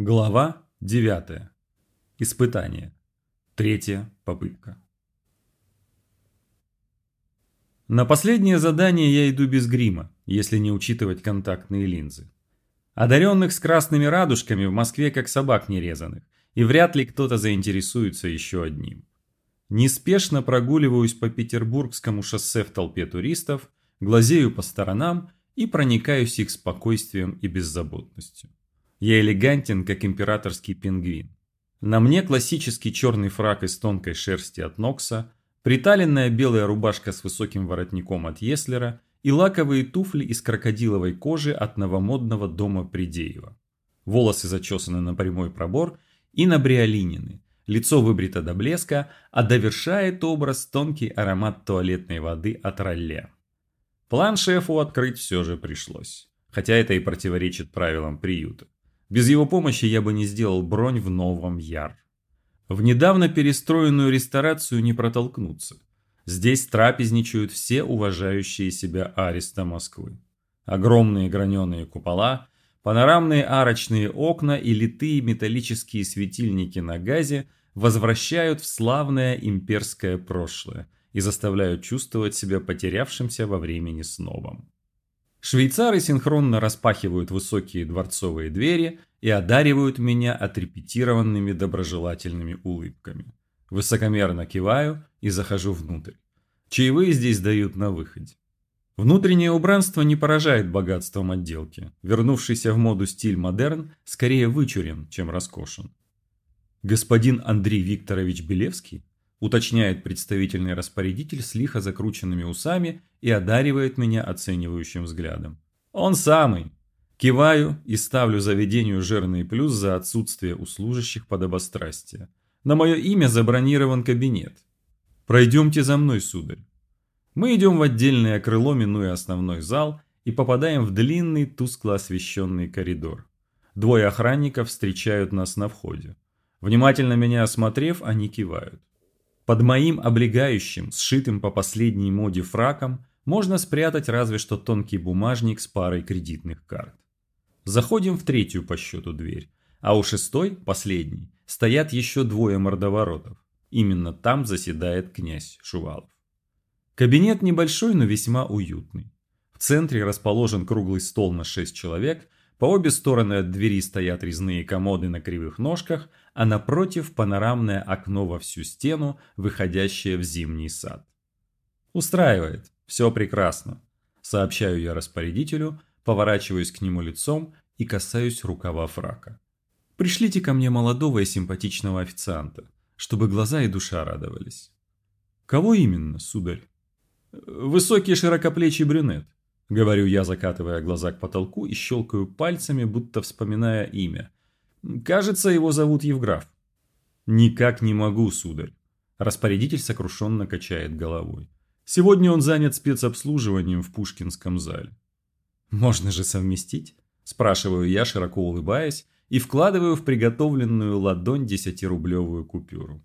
Глава 9. Испытание. Третья попытка. На последнее задание я иду без грима, если не учитывать контактные линзы. Одаренных с красными радужками в Москве как собак нерезанных, и вряд ли кто-то заинтересуется еще одним. Неспешно прогуливаюсь по Петербургскому шоссе в толпе туристов, глазею по сторонам и проникаюсь их спокойствием и беззаботностью. Я элегантен, как императорский пингвин. На мне классический черный фрак из тонкой шерсти от Нокса, приталенная белая рубашка с высоким воротником от Еслера и лаковые туфли из крокодиловой кожи от новомодного дома Придеева. Волосы зачесаны на прямой пробор и набриолинены, лицо выбрито до блеска, а довершает образ тонкий аромат туалетной воды от ролле. План шефу открыть все же пришлось, хотя это и противоречит правилам приюта. Без его помощи я бы не сделал бронь в новом Яр. В недавно перестроенную ресторацию не протолкнуться. Здесь трапезничают все уважающие себя ареста Москвы. Огромные граненые купола, панорамные арочные окна и литые металлические светильники на газе возвращают в славное имперское прошлое и заставляют чувствовать себя потерявшимся во времени снобом. Швейцары синхронно распахивают высокие дворцовые двери и одаривают меня отрепетированными доброжелательными улыбками. Высокомерно киваю и захожу внутрь. Чаевые здесь дают на выходе. Внутреннее убранство не поражает богатством отделки. Вернувшийся в моду стиль модерн скорее вычурен, чем роскошен. Господин Андрей Викторович Белевский уточняет представительный распорядитель с лихо закрученными усами и одаривает меня оценивающим взглядом. Он самый. Киваю и ставлю заведению жирный плюс за отсутствие у служащих подобострастия. На мое имя забронирован кабинет. Пройдемте за мной, сударь. Мы идем в отдельное крыло, минуя основной зал, и попадаем в длинный, тускло освещенный коридор. Двое охранников встречают нас на входе. Внимательно меня осмотрев, они кивают. Под моим облегающим, сшитым по последней моде фраком, можно спрятать разве что тонкий бумажник с парой кредитных карт. Заходим в третью по счету дверь, а у шестой, последней, стоят еще двое мордоворотов. Именно там заседает князь Шувалов. Кабинет небольшой, но весьма уютный. В центре расположен круглый стол на 6 человек, по обе стороны от двери стоят резные комоды на кривых ножках, а напротив панорамное окно во всю стену, выходящее в зимний сад. Устраивает, все прекрасно. Сообщаю я распорядителю, поворачиваюсь к нему лицом и касаюсь рукава фрака. Пришлите ко мне молодого и симпатичного официанта, чтобы глаза и душа радовались. Кого именно, сударь? Высокий широкоплечий брюнет. Говорю я, закатывая глаза к потолку и щелкаю пальцами, будто вспоминая имя. Кажется, его зовут Евграф. Никак не могу, сударь. Распорядитель сокрушенно качает головой. Сегодня он занят спецобслуживанием в Пушкинском зале. Можно же совместить? Спрашиваю я, широко улыбаясь, и вкладываю в приготовленную ладонь десятирублевую купюру.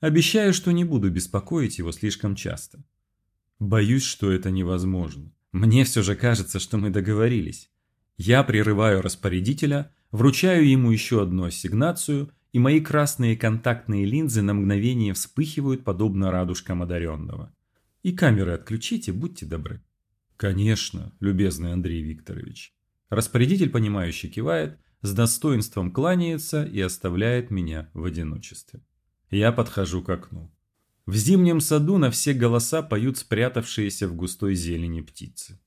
Обещаю, что не буду беспокоить его слишком часто. Боюсь, что это невозможно. Мне все же кажется, что мы договорились. Я прерываю распорядителя, Вручаю ему еще одну ассигнацию, и мои красные контактные линзы на мгновение вспыхивают, подобно радужкам одаренного. И камеры отключите, будьте добры. Конечно, любезный Андрей Викторович. Распорядитель, понимающий, кивает, с достоинством кланяется и оставляет меня в одиночестве. Я подхожу к окну. В зимнем саду на все голоса поют спрятавшиеся в густой зелени птицы.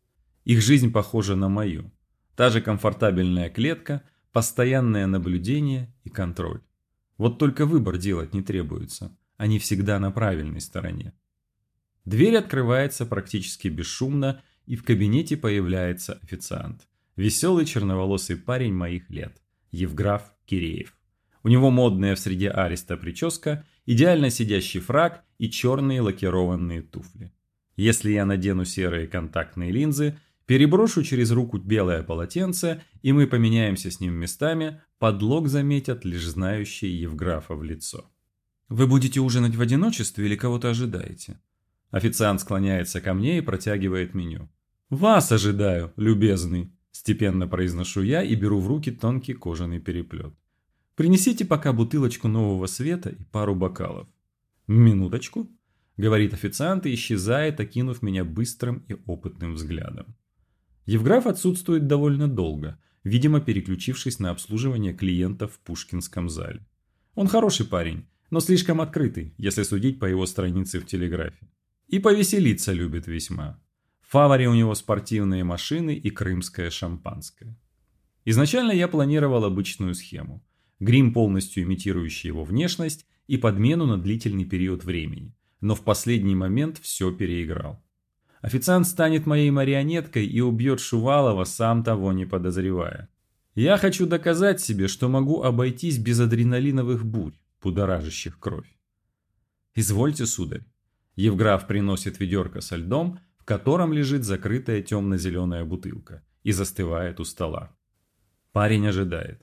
Их жизнь похожа на мою. Та же комфортабельная клетка, Постоянное наблюдение и контроль. Вот только выбор делать не требуется. Они всегда на правильной стороне. Дверь открывается практически бесшумно, и в кабинете появляется официант. Веселый черноволосый парень моих лет. Евграф Киреев. У него модная в среде ареста прическа, идеально сидящий фраг и черные лакированные туфли. Если я надену серые контактные линзы, Переброшу через руку белое полотенце, и мы поменяемся с ним местами, подлог заметят лишь знающие Евграфа в лицо. «Вы будете ужинать в одиночестве или кого-то ожидаете?» Официант склоняется ко мне и протягивает меню. «Вас ожидаю, любезный!» Степенно произношу я и беру в руки тонкий кожаный переплет. Принесите пока бутылочку нового света и пару бокалов. Минуточку, говорит официант и исчезает, окинув меня быстрым и опытным взглядом. Евграф отсутствует довольно долго, видимо переключившись на обслуживание клиентов в Пушкинском зале. Он хороший парень, но слишком открытый, если судить по его странице в телеграфе. И повеселиться любит весьма. В фаворе у него спортивные машины и крымское шампанское. Изначально я планировал обычную схему. Грим, полностью имитирующий его внешность, и подмену на длительный период времени. Но в последний момент все переиграл. Официант станет моей марионеткой и убьет Шувалова, сам того не подозревая. Я хочу доказать себе, что могу обойтись без адреналиновых бурь, будоражащих кровь. Извольте, сударь. Евграф приносит ведерко со льдом, в котором лежит закрытая темно-зеленая бутылка, и застывает у стола. Парень ожидает.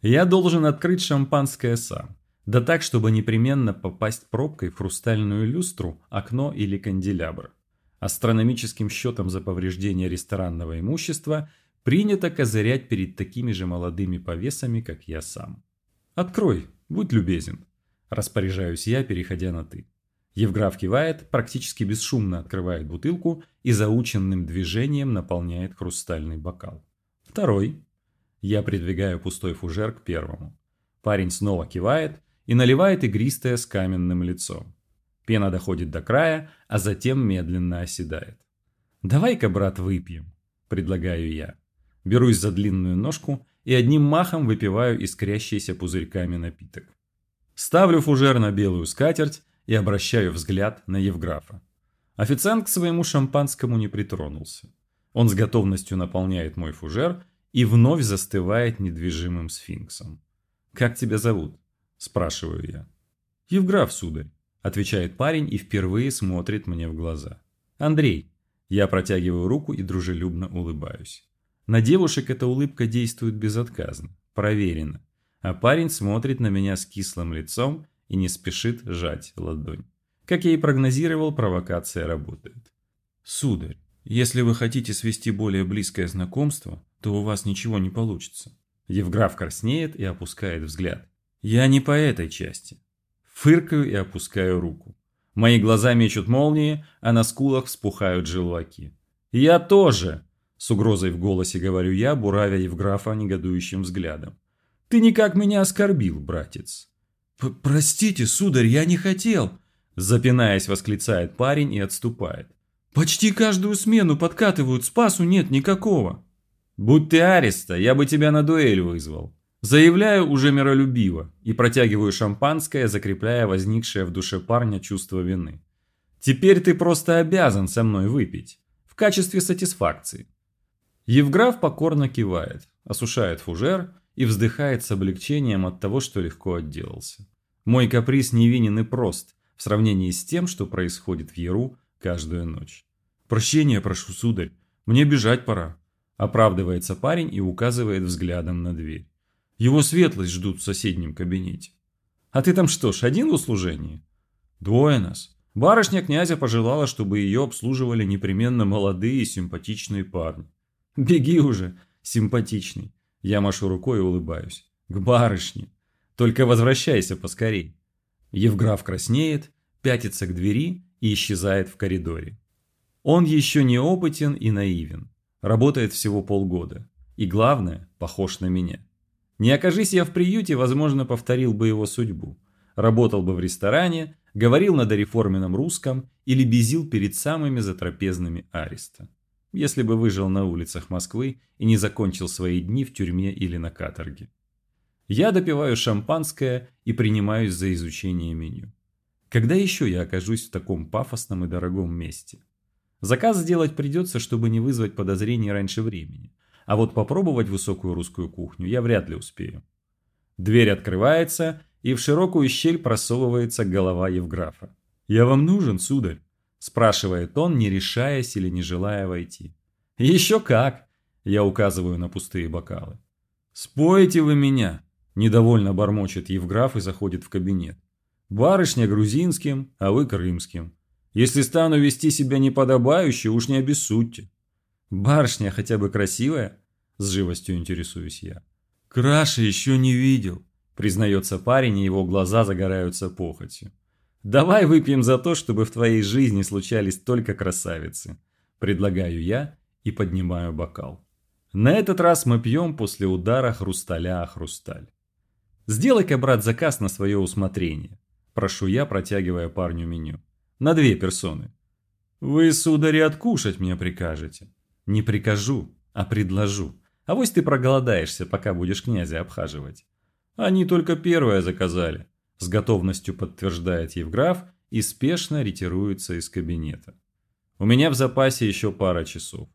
Я должен открыть шампанское сам. Да так, чтобы непременно попасть пробкой в хрустальную люстру, окно или канделябр. Астрономическим счетом за повреждение ресторанного имущества принято козырять перед такими же молодыми повесами, как я сам. «Открой, будь любезен», – распоряжаюсь я, переходя на «ты». Евграф кивает, практически бесшумно открывает бутылку и заученным движением наполняет хрустальный бокал. Второй. Я придвигаю пустой фужер к первому. Парень снова кивает и наливает игристое с каменным лицом. Пена доходит до края, а затем медленно оседает. «Давай-ка, брат, выпьем», – предлагаю я. Берусь за длинную ножку и одним махом выпиваю искрящийся пузырьками напиток. Ставлю фужер на белую скатерть и обращаю взгляд на Евграфа. Официант к своему шампанскому не притронулся. Он с готовностью наполняет мой фужер и вновь застывает недвижимым сфинксом. «Как тебя зовут?» – спрашиваю я. «Евграф, сударь», – отвечает парень и впервые смотрит мне в глаза. «Андрей». Я протягиваю руку и дружелюбно улыбаюсь. На девушек эта улыбка действует безотказно, проверено. А парень смотрит на меня с кислым лицом и не спешит сжать ладонь. Как я и прогнозировал, провокация работает. «Сударь, если вы хотите свести более близкое знакомство, то у вас ничего не получится. Евграф краснеет и опускает взгляд. Я не по этой части. Фыркаю и опускаю руку. Мои глаза мечут молнии, а на скулах вспухают желваки. «Я тоже!» – с угрозой в голосе говорю я, буравя Евграфа негодующим взглядом. «Ты никак меня оскорбил, братец!» «Простите, сударь, я не хотел!» Запинаясь, восклицает парень и отступает. «Почти каждую смену подкатывают, спасу нет никакого!» Будь ты Ареста, я бы тебя на дуэль вызвал. Заявляю уже миролюбиво и протягиваю шампанское, закрепляя возникшее в душе парня чувство вины. Теперь ты просто обязан со мной выпить. В качестве сатисфакции. Евграф покорно кивает, осушает фужер и вздыхает с облегчением от того, что легко отделался. Мой каприз невинен и прост в сравнении с тем, что происходит в Яру каждую ночь. «Прощения прошу, сударь, мне бежать пора», Оправдывается парень и указывает взглядом на дверь. Его светлость ждут в соседнем кабинете. А ты там что ж, один в услужении? Двое нас. Барышня князя пожелала, чтобы ее обслуживали непременно молодые и симпатичные парни. Беги уже, симпатичный. Я машу рукой и улыбаюсь. К барышне. Только возвращайся поскорей. Евграф краснеет, пятится к двери и исчезает в коридоре. Он еще не опытен и наивен. Работает всего полгода. И главное, похож на меня. Не окажись я в приюте, возможно, повторил бы его судьбу. Работал бы в ресторане, говорил на дореформенном русском или безил перед самыми затрапезными ареста. Если бы выжил на улицах Москвы и не закончил свои дни в тюрьме или на каторге. Я допиваю шампанское и принимаюсь за изучение меню. Когда еще я окажусь в таком пафосном и дорогом месте? Заказ сделать придется, чтобы не вызвать подозрений раньше времени. А вот попробовать высокую русскую кухню я вряд ли успею. Дверь открывается, и в широкую щель просовывается голова Евграфа. «Я вам нужен, сударь?» – спрашивает он, не решаясь или не желая войти. «Еще как!» – я указываю на пустые бокалы. «Споете вы меня!» – недовольно бормочет Евграф и заходит в кабинет. «Барышня грузинским, а вы крымским. Если стану вести себя неподобающе, уж не обессудьте. Барышня хотя бы красивая? С живостью интересуюсь я. Краши еще не видел, Признается парень, и его глаза загораются похотью. Давай выпьем за то, чтобы в твоей жизни случались только красавицы. Предлагаю я и поднимаю бокал. На этот раз мы пьем после удара хрусталя о хрусталь. Сделай-ка, брат, заказ на свое усмотрение. Прошу я, протягивая парню меню. На две персоны. Вы, сударь, откушать мне прикажете. Не прикажу, а предложу. А вось ты проголодаешься, пока будешь князя обхаживать. Они только первое заказали. С готовностью подтверждает Евграф и спешно ретируется из кабинета. У меня в запасе еще пара часов.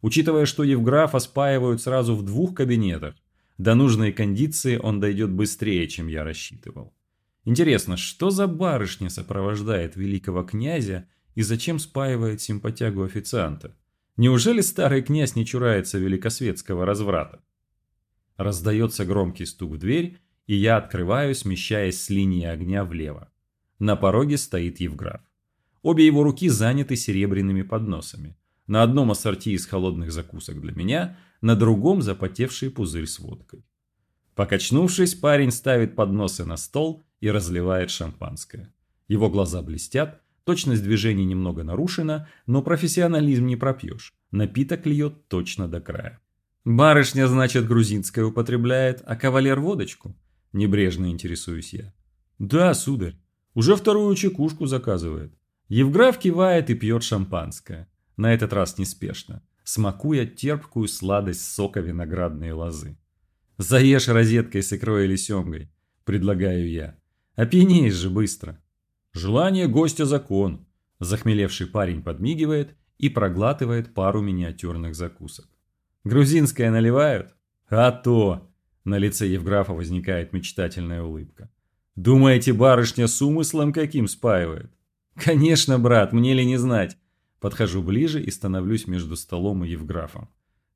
Учитывая, что Евграфа спаивают сразу в двух кабинетах, до нужной кондиции он дойдет быстрее, чем я рассчитывал. Интересно, что за барышня сопровождает великого князя и зачем спаивает симпатягу официанта? Неужели старый князь не чурается великосветского разврата? Раздается громкий стук в дверь, и я открываю, смещаясь с линии огня влево. На пороге стоит Евграф. Обе его руки заняты серебряными подносами. На одном ассорти из холодных закусок для меня, на другом запотевший пузырь с водкой. Покачнувшись, парень ставит подносы на стол и разливает шампанское. Его глаза блестят, точность движений немного нарушена, но профессионализм не пропьешь. Напиток льет точно до края. «Барышня, значит, грузинская употребляет, а кавалер водочку?» Небрежно интересуюсь я. Да, сударь. Уже вторую чекушку заказывает. Евграф кивает и пьет шампанское. На этот раз неспешно, смакуя терпкую сладость сока виноградной лозы. Заешь розеткой с икрой или семгой, предлагаю я. Опьянеешь же быстро. Желание гостя закон. Захмелевший парень подмигивает и проглатывает пару миниатюрных закусок. Грузинское наливают? А то! На лице Евграфа возникает мечтательная улыбка. «Думаете, барышня с умыслом каким спаивает?» «Конечно, брат, мне ли не знать?» Подхожу ближе и становлюсь между столом и Евграфом.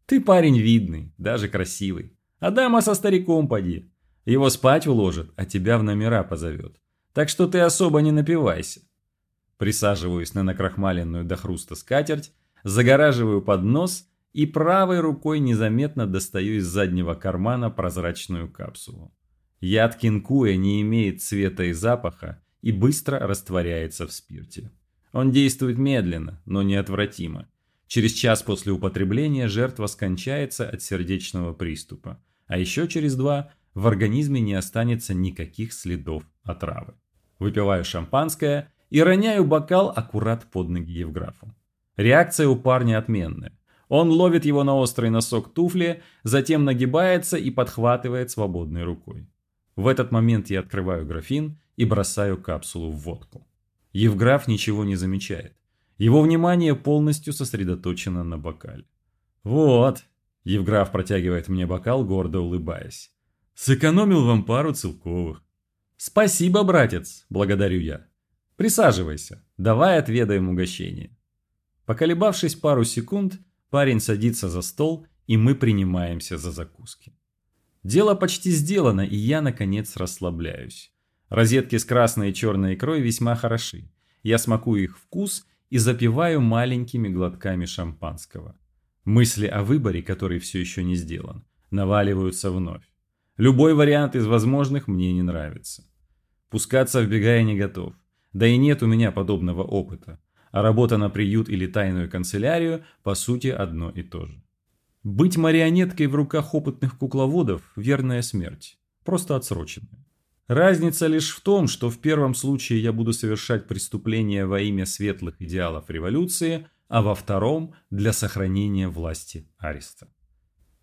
«Ты парень видный, даже красивый. А дама со стариком поди. Его спать уложит, а тебя в номера позовет. Так что ты особо не напивайся». Присаживаюсь на накрахмаленную до хруста скатерть, загораживаю поднос и правой рукой незаметно достаю из заднего кармана прозрачную капсулу. Яд кинкуя не имеет цвета и запаха и быстро растворяется в спирте. Он действует медленно, но неотвратимо. Через час после употребления жертва скончается от сердечного приступа, а еще через два в организме не останется никаких следов отравы. Выпиваю шампанское и роняю бокал аккурат под ноги Евграфу. Реакция у парня отменная. Он ловит его на острый носок туфли, затем нагибается и подхватывает свободной рукой. В этот момент я открываю графин и бросаю капсулу в водку. Евграф ничего не замечает. Его внимание полностью сосредоточено на бокале. «Вот», – Евграф протягивает мне бокал, гордо улыбаясь. «Сэкономил вам пару целковых». «Спасибо, братец», – благодарю я. «Присаживайся, давай отведаем угощение». Поколебавшись пару секунд, Парень садится за стол, и мы принимаемся за закуски. Дело почти сделано, и я, наконец, расслабляюсь. Розетки с красной и черной икрой весьма хороши. Я смакую их вкус и запиваю маленькими глотками шампанского. Мысли о выборе, который все еще не сделан, наваливаются вновь. Любой вариант из возможных мне не нравится. Пускаться в бега я не готов. Да и нет у меня подобного опыта а работа на приют или тайную канцелярию по сути одно и то же. Быть марионеткой в руках опытных кукловодов – верная смерть, просто отсроченная. Разница лишь в том, что в первом случае я буду совершать преступления во имя светлых идеалов революции, а во втором – для сохранения власти ареста.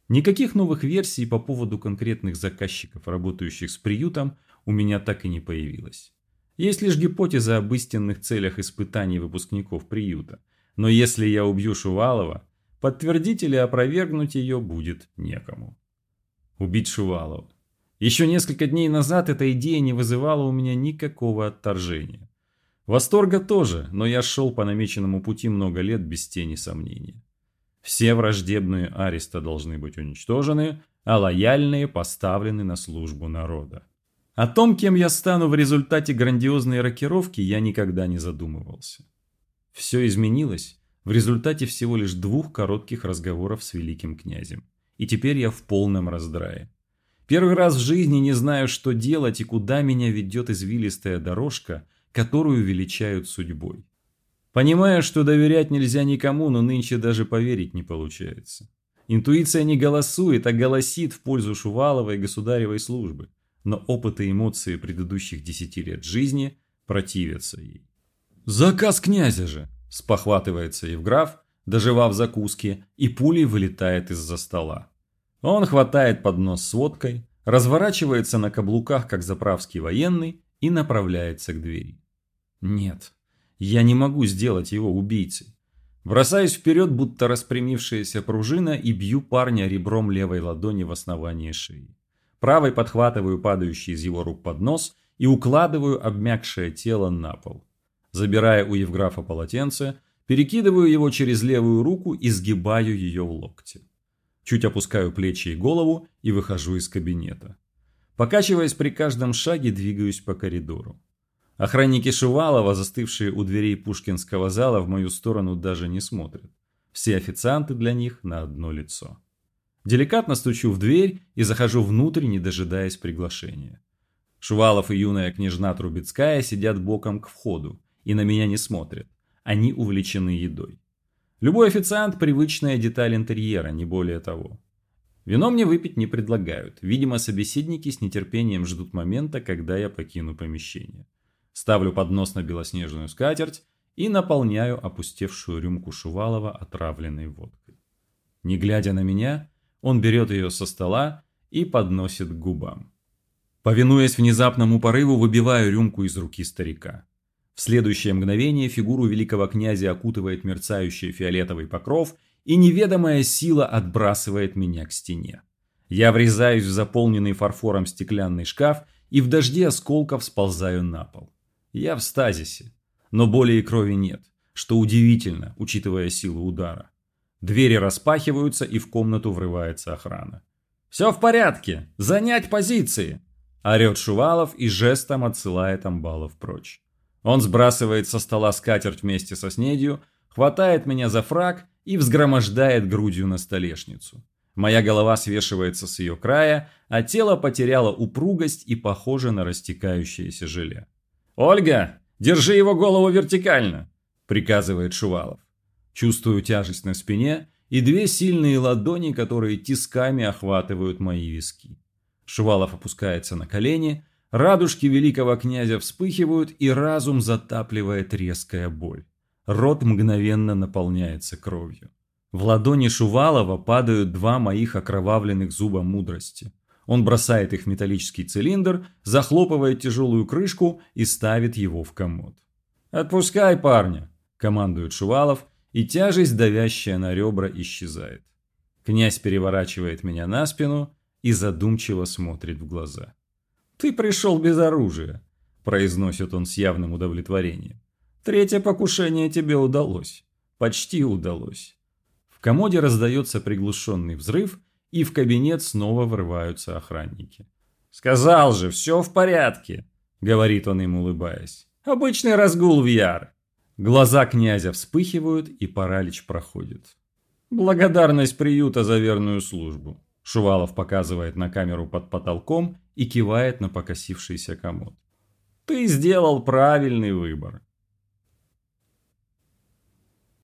Никаких новых версий по поводу конкретных заказчиков, работающих с приютом, у меня так и не появилось. Есть лишь гипотеза об истинных целях испытаний выпускников приюта. Но если я убью Шувалова, подтвердить или опровергнуть ее будет некому. Убить Шувалова. Еще несколько дней назад эта идея не вызывала у меня никакого отторжения. Восторга тоже, но я шел по намеченному пути много лет без тени сомнения. Все враждебные ареста должны быть уничтожены, а лояльные поставлены на службу народа. О том, кем я стану в результате грандиозной рокировки, я никогда не задумывался. Все изменилось в результате всего лишь двух коротких разговоров с великим князем. И теперь я в полном раздрае. Первый раз в жизни не знаю, что делать и куда меня ведет извилистая дорожка, которую величают судьбой. Понимаю, что доверять нельзя никому, но нынче даже поверить не получается. Интуиция не голосует, а голосит в пользу Шуваловой государевой службы, но опыт и эмоции предыдущих десяти лет жизни противятся ей. «Заказ князя же!» – спохватывается Евграф, доживав закуски, и пулей вылетает из-за стола. Он хватает поднос с водкой, разворачивается на каблуках, как заправский военный, и направляется к двери. Нет, я не могу сделать его убийцей. Бросаюсь вперед, будто распрямившаяся пружина, и бью парня ребром левой ладони в основание шеи. Правой подхватываю падающий из его рук поднос и укладываю обмякшее тело на пол. Забирая у Евграфа полотенце, перекидываю его через левую руку и сгибаю ее в локте. Чуть опускаю плечи и голову и выхожу из кабинета. Покачиваясь при каждом шаге, двигаюсь по коридору. Охранники Шувалова, застывшие у дверей Пушкинского зала, в мою сторону даже не смотрят. Все официанты для них на одно лицо. Деликатно стучу в дверь и захожу внутрь, не дожидаясь приглашения. Шувалов и юная княжна Трубецкая сидят боком к входу и на меня не смотрят. Они увлечены едой. Любой официант – привычная деталь интерьера, не более того. Вино мне выпить не предлагают. Видимо, собеседники с нетерпением ждут момента, когда я покину помещение. Ставлю поднос на белоснежную скатерть и наполняю опустевшую рюмку Шувалова отравленной водкой. Не глядя на меня, он берет ее со стола и подносит к губам. Повинуясь внезапному порыву, выбиваю рюмку из руки старика. В следующее мгновение фигуру великого князя окутывает мерцающий фиолетовый покров, и неведомая сила отбрасывает меня к стене. Я врезаюсь в заполненный фарфором стеклянный шкаф и в дожде осколков сползаю на пол. Я в стазисе, но боли и крови нет, что удивительно, учитывая силу удара. Двери распахиваются, и в комнату врывается охрана. «Все в порядке! Занять позиции!» Орет Шувалов и жестом отсылает амбалов прочь. Он сбрасывает со стола скатерть вместе со снедью, хватает меня за фраг и взгромождает грудью на столешницу. Моя голова свешивается с ее края, а тело потеряло упругость и похоже на растекающееся желе. «Ольга, держи его голову вертикально!» – приказывает Шувалов. Чувствую тяжесть на спине и две сильные ладони, которые тисками охватывают мои виски. Шувалов опускается на колени – Радужки великого князя вспыхивают, и разум затапливает резкая боль. Рот мгновенно наполняется кровью. В ладони Шувалова падают два моих окровавленных зуба мудрости. Он бросает их в металлический цилиндр, захлопывает тяжелую крышку и ставит его в комод. «Отпускай парня!» – командует Шувалов, и тяжесть, давящая на ребра, исчезает. Князь переворачивает меня на спину и задумчиво смотрит в глаза. «Ты пришел без оружия», – произносит он с явным удовлетворением. «Третье покушение тебе удалось. Почти удалось». В комоде раздается приглушенный взрыв, и в кабинет снова врываются охранники. «Сказал же, все в порядке», – говорит он им, улыбаясь. «Обычный разгул в яр». Глаза князя вспыхивают, и паралич проходит. «Благодарность приюта за верную службу», – Шувалов показывает на камеру под потолком и кивает на покосившийся комод. «Ты сделал правильный выбор.